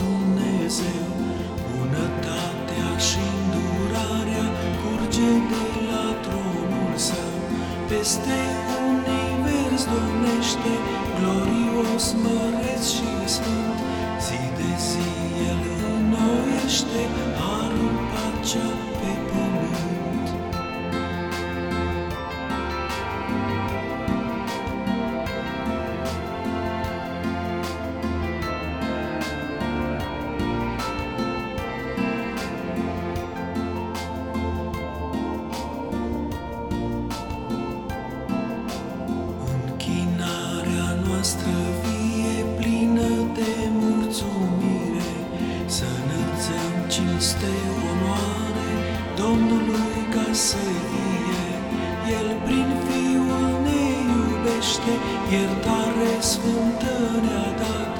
Dumnezeu, bunătatea și îndurarea curge de la tronul său. Peste univers domnește, glorios, măreț și sfânt, zi de zi el înnoiește, harul pacea cinste, onoare Domnului ca să fie. El prin Fiul ne iubește, iertare sfântă ne-a dat.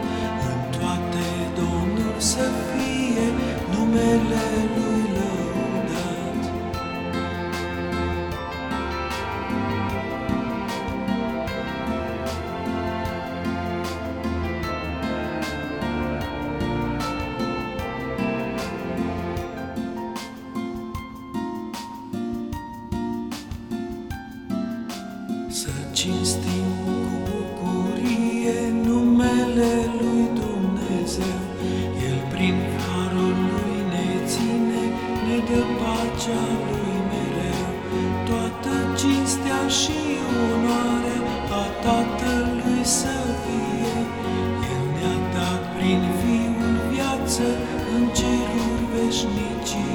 Cinstim cu bucurie numele Lui Dumnezeu. El prin harul Lui ne ține, ne dă pacea Lui mereu. Toată cinstea și onoarea a Tatălui să fie. El ne-a dat prin Fiul viață în ceruri veșnicie.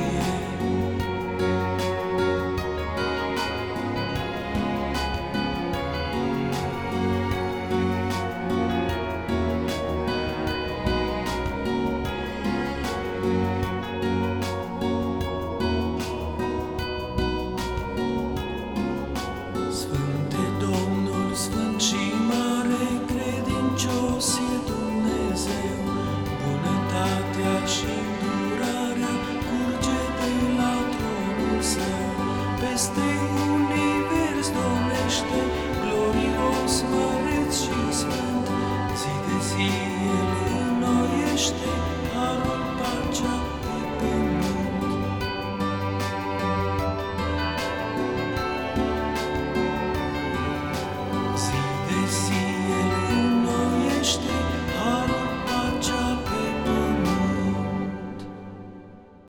Peste univers domnește, glorios,